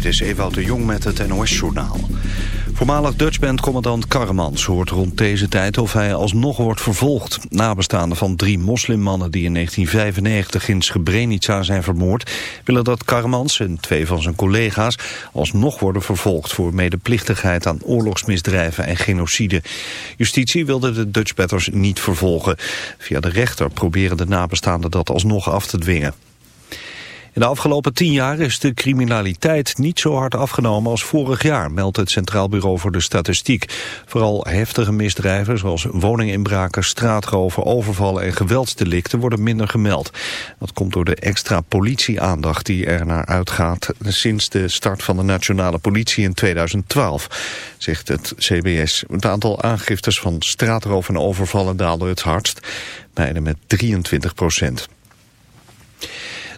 Dit is Ewout de Jong met het NOS-journaal. Voormalig Dutchband-commandant Karremans hoort rond deze tijd of hij alsnog wordt vervolgd. Nabestaanden van drie moslimmannen die in 1995 in Srebrenica zijn vermoord... willen dat Karremans en twee van zijn collega's alsnog worden vervolgd... voor medeplichtigheid aan oorlogsmisdrijven en genocide. Justitie wilde de Dutchbatters niet vervolgen. Via de rechter proberen de nabestaanden dat alsnog af te dwingen. In de afgelopen tien jaar is de criminaliteit niet zo hard afgenomen als vorig jaar, meldt het Centraal Bureau voor de Statistiek. Vooral heftige misdrijven zoals woninginbraken, straatroven, overvallen en geweldsdelicten worden minder gemeld. Dat komt door de extra politieaandacht die er naar uitgaat sinds de start van de nationale politie in 2012, zegt het CBS. Het aantal aangiftes van straatroof en overvallen daalde het hardst, bijna met 23 procent.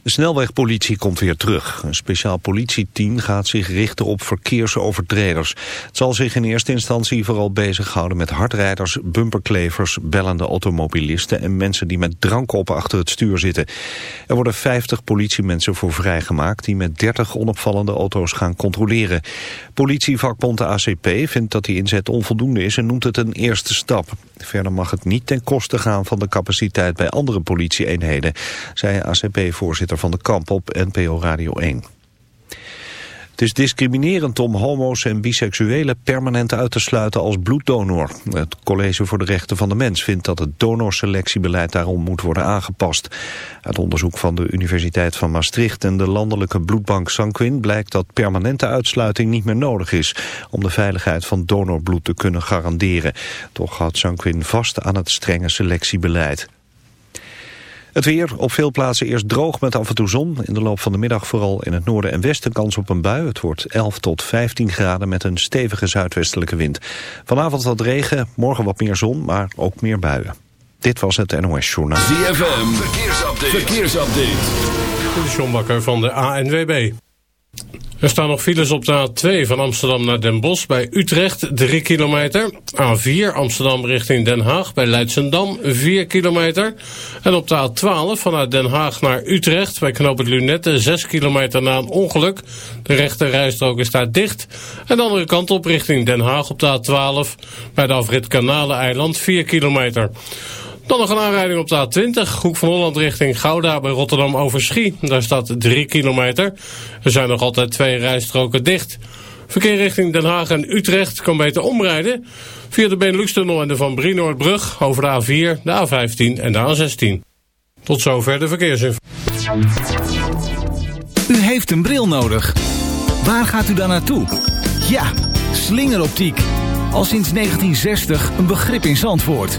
De snelwegpolitie komt weer terug. Een speciaal politieteam gaat zich richten op verkeersovertreders. Het zal zich in eerste instantie vooral bezighouden met hardrijders, bumperklevers, bellende automobilisten en mensen die met drank op achter het stuur zitten. Er worden 50 politiemensen voor vrijgemaakt die met 30 onopvallende auto's gaan controleren. Politievakbond de ACP vindt dat die inzet onvoldoende is en noemt het een eerste stap. Verder mag het niet ten koste gaan van de capaciteit bij andere politieeenheden, zei ACP-voorzitter Van de Kamp op NPO Radio 1. Het is discriminerend om homo's en biseksuelen permanent uit te sluiten als bloeddonor. Het College voor de Rechten van de Mens vindt dat het donorselectiebeleid daarom moet worden aangepast. Uit onderzoek van de Universiteit van Maastricht en de landelijke bloedbank Sanquin blijkt dat permanente uitsluiting niet meer nodig is om de veiligheid van donorbloed te kunnen garanderen. Toch houdt Sanquin vast aan het strenge selectiebeleid. Het weer op veel plaatsen eerst droog met af en toe zon. In de loop van de middag vooral in het noorden en westen kans op een bui. Het wordt 11 tot 15 graden met een stevige zuidwestelijke wind. Vanavond wat regen, morgen wat meer zon, maar ook meer buien. Dit was het NOS Journaal. ZFM, verkeersupdate. verkeersupdate. De John Bakker van de ANWB. Er staan nog files op de A2 van Amsterdam naar Den Bosch bij Utrecht 3 kilometer. A4 Amsterdam richting Den Haag bij Leidsendam 4 kilometer. En op de A12 vanuit Den Haag naar Utrecht bij Knoop het Lunette 6 kilometer na een ongeluk. De rechte rijstrook is daar dicht. En de andere kant op richting Den Haag op de A12 bij de afrit Kanaleneiland 4 kilometer. Dan nog een aanrijding op de A20, Hoek van Holland richting Gouda bij Rotterdam Overschie. Daar staat 3 kilometer. Er zijn nog altijd twee rijstroken dicht. Verkeer richting Den Haag en Utrecht kan beter omrijden via de Benelux-tunnel en de Van Brienoordbrug over de A4, de A15 en de A16. Tot zover de verkeersinformatie. U heeft een bril nodig. Waar gaat u dan naartoe? Ja, slingeroptiek. Al sinds 1960 een begrip in Zandvoort.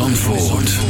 Zandvoort.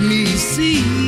let me see.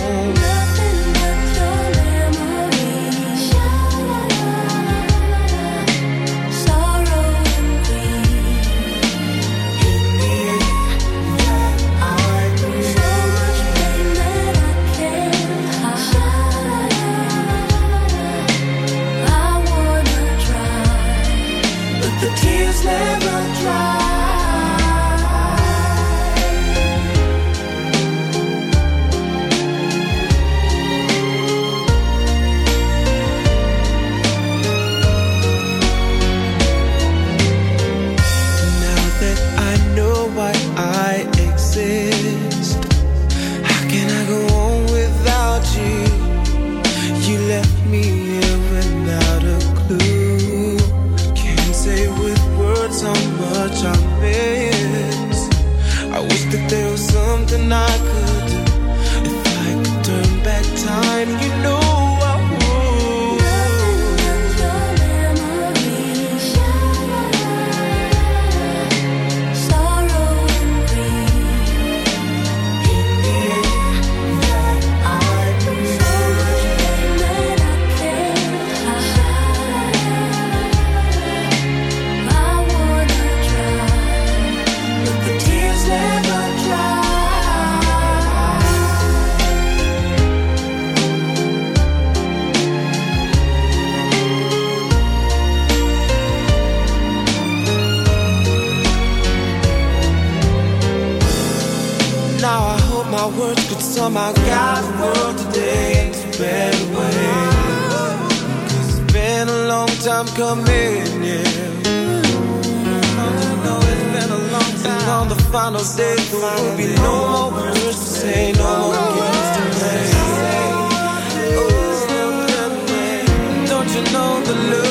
Could somehow guide the world today better it's been a long time coming, yeah. No, it's been a long time. On the final day, there will be no more words to say, no. Oh, don't you know the love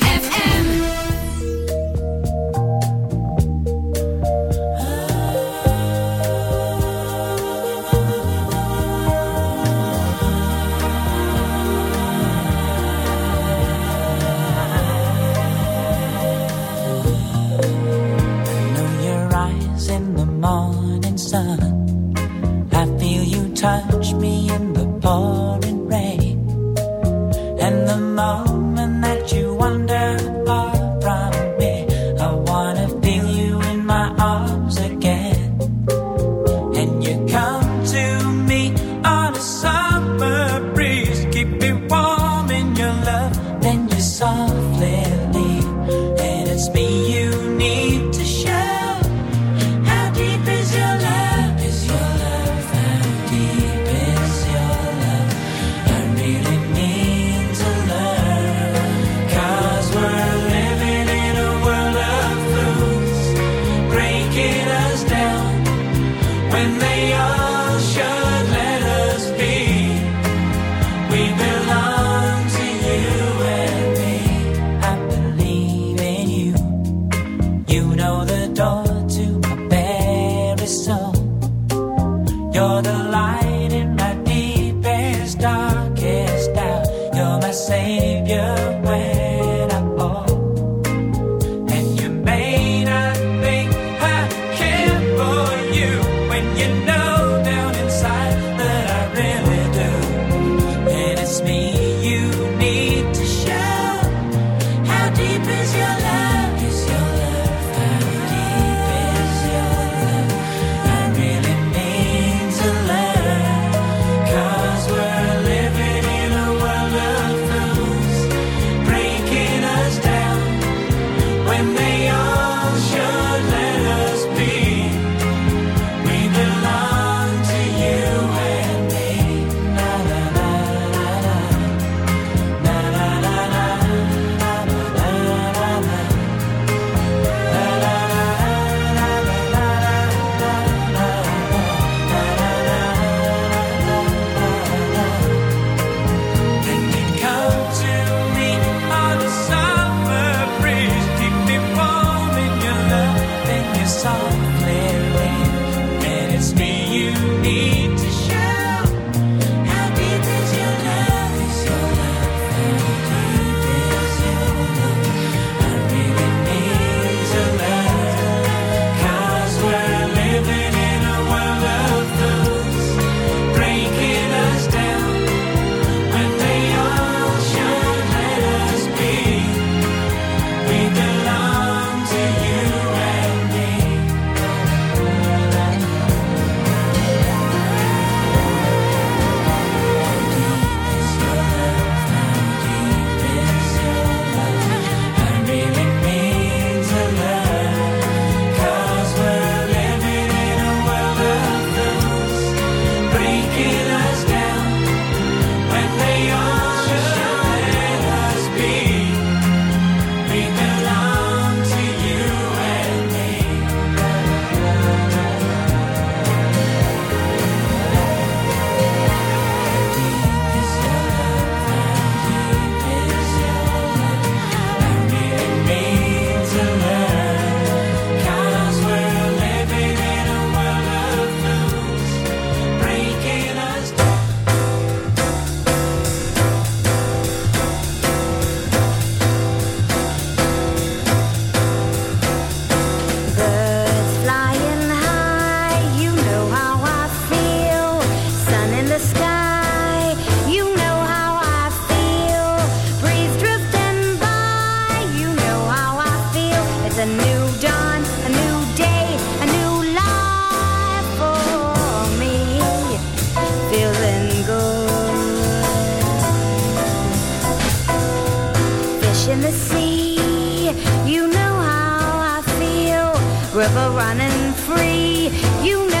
ever running free. You know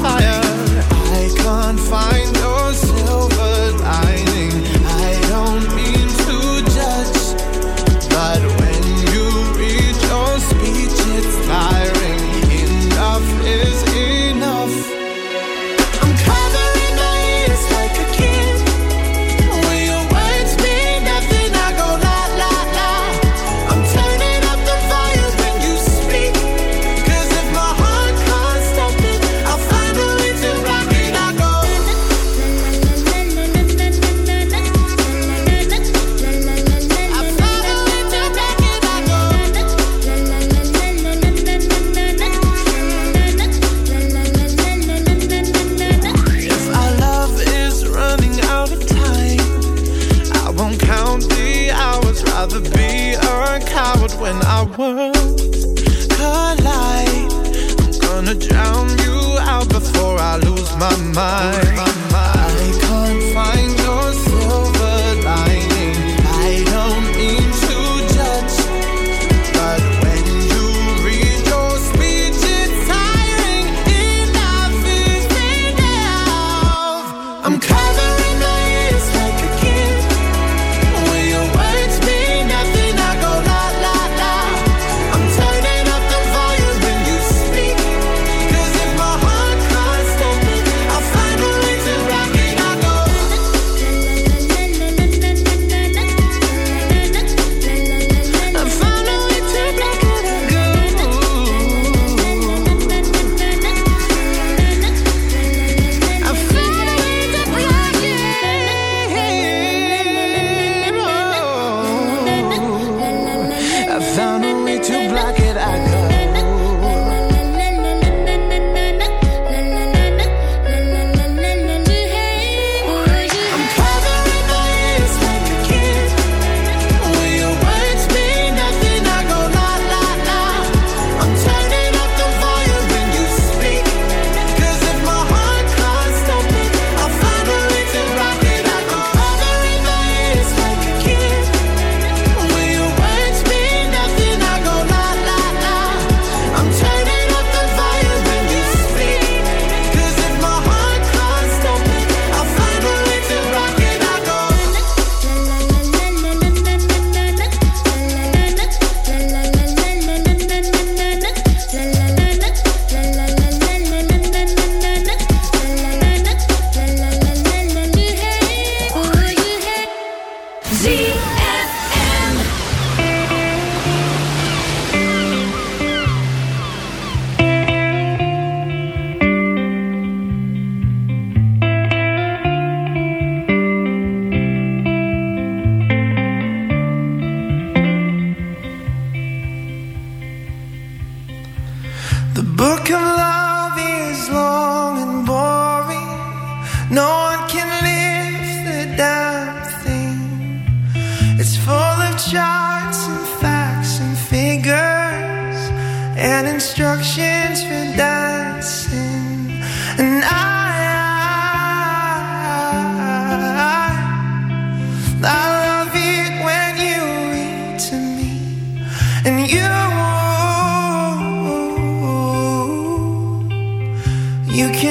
Fire.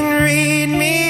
Read me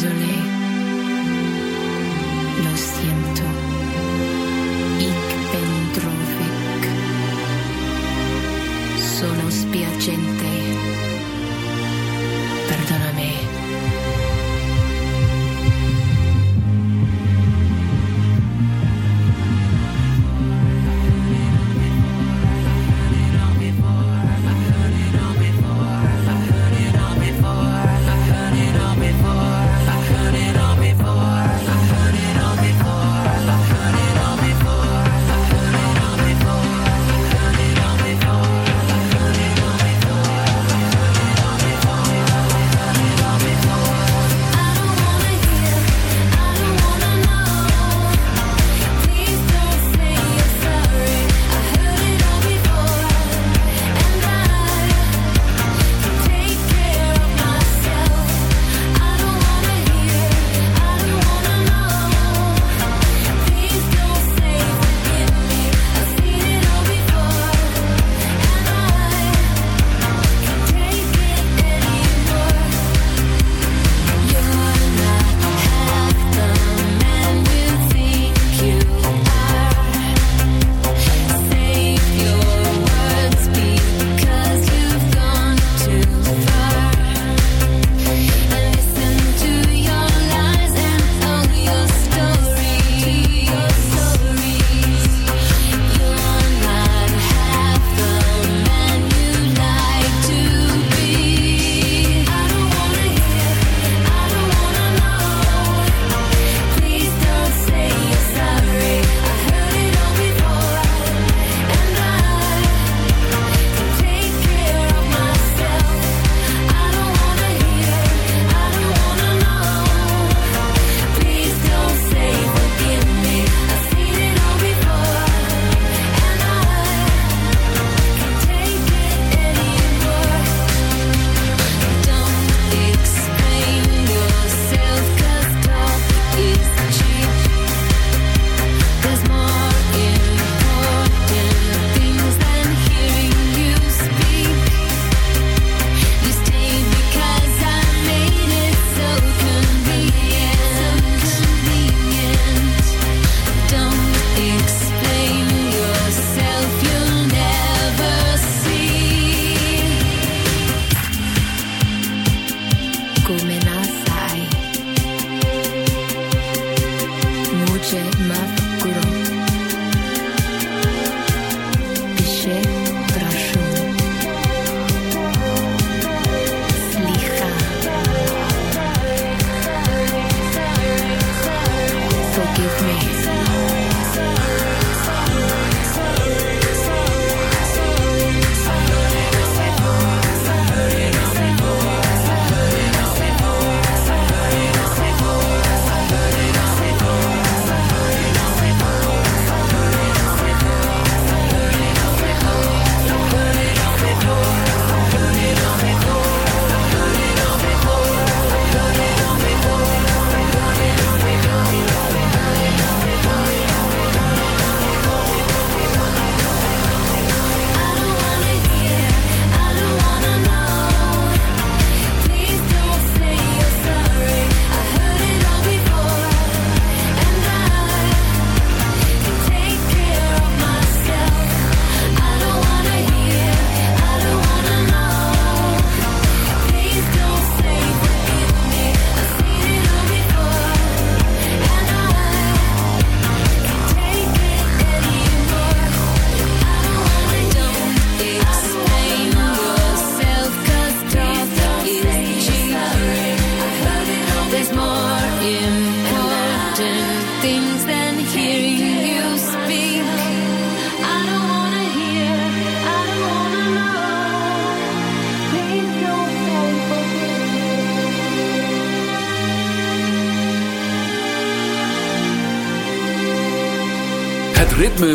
désolé. Lo siento.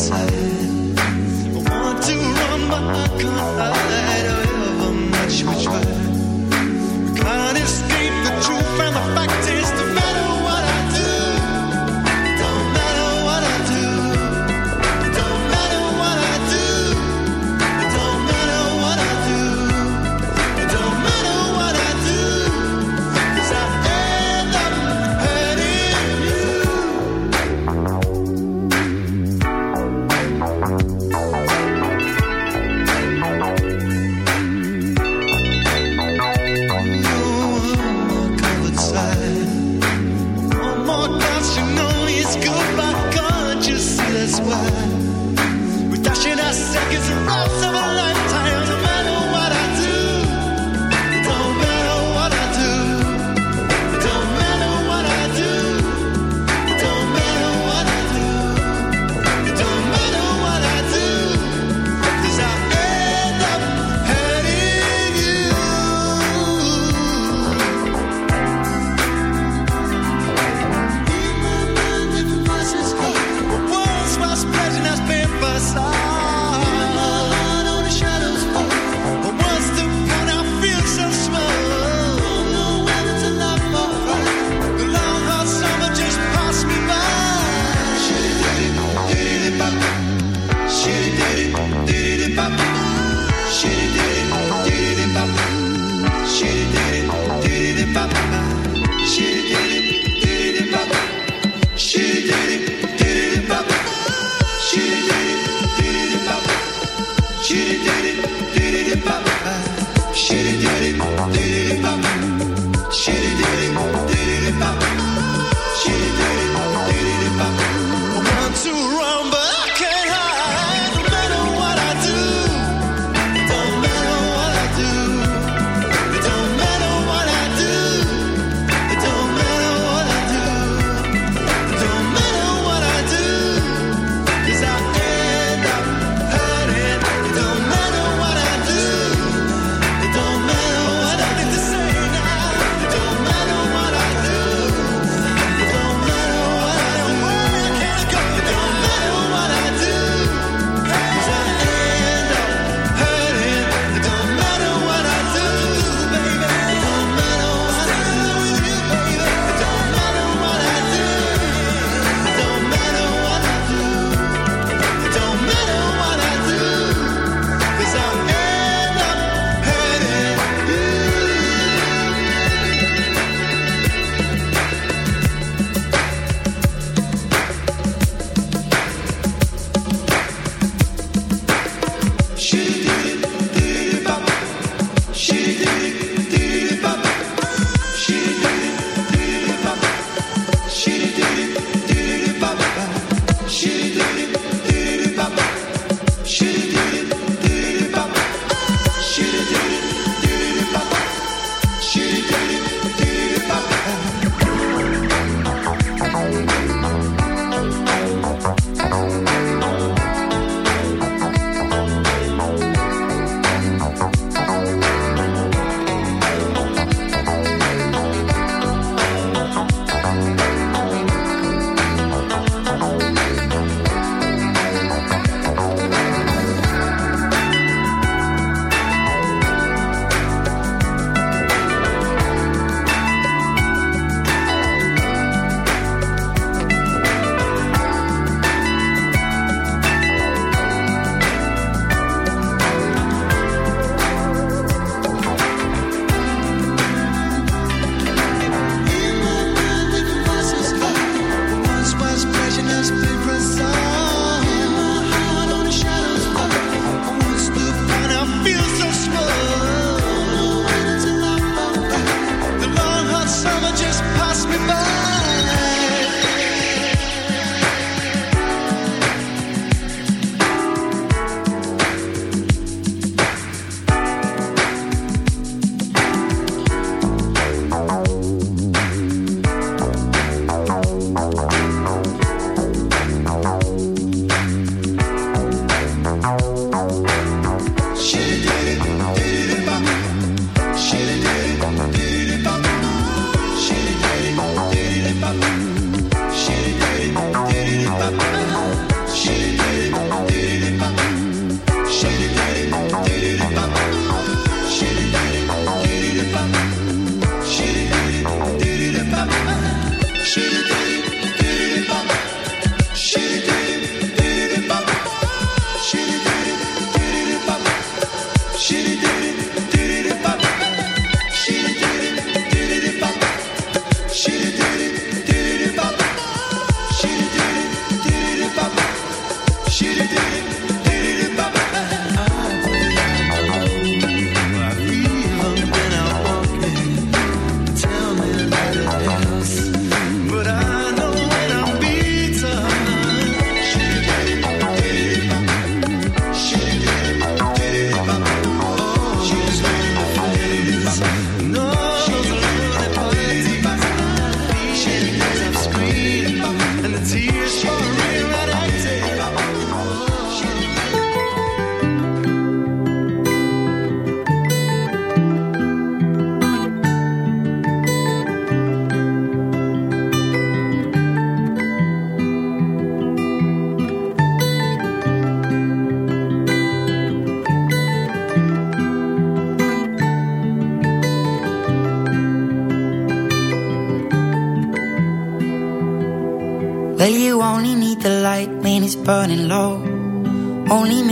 outside.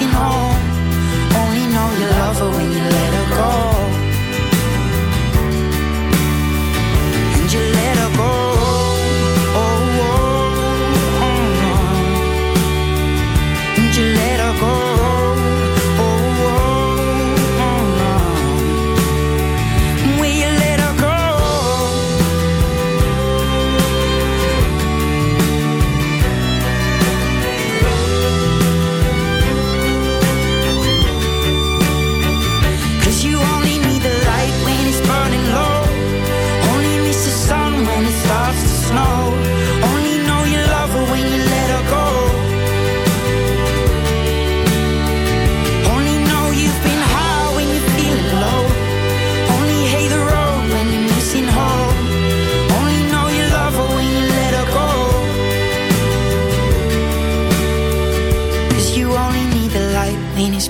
si no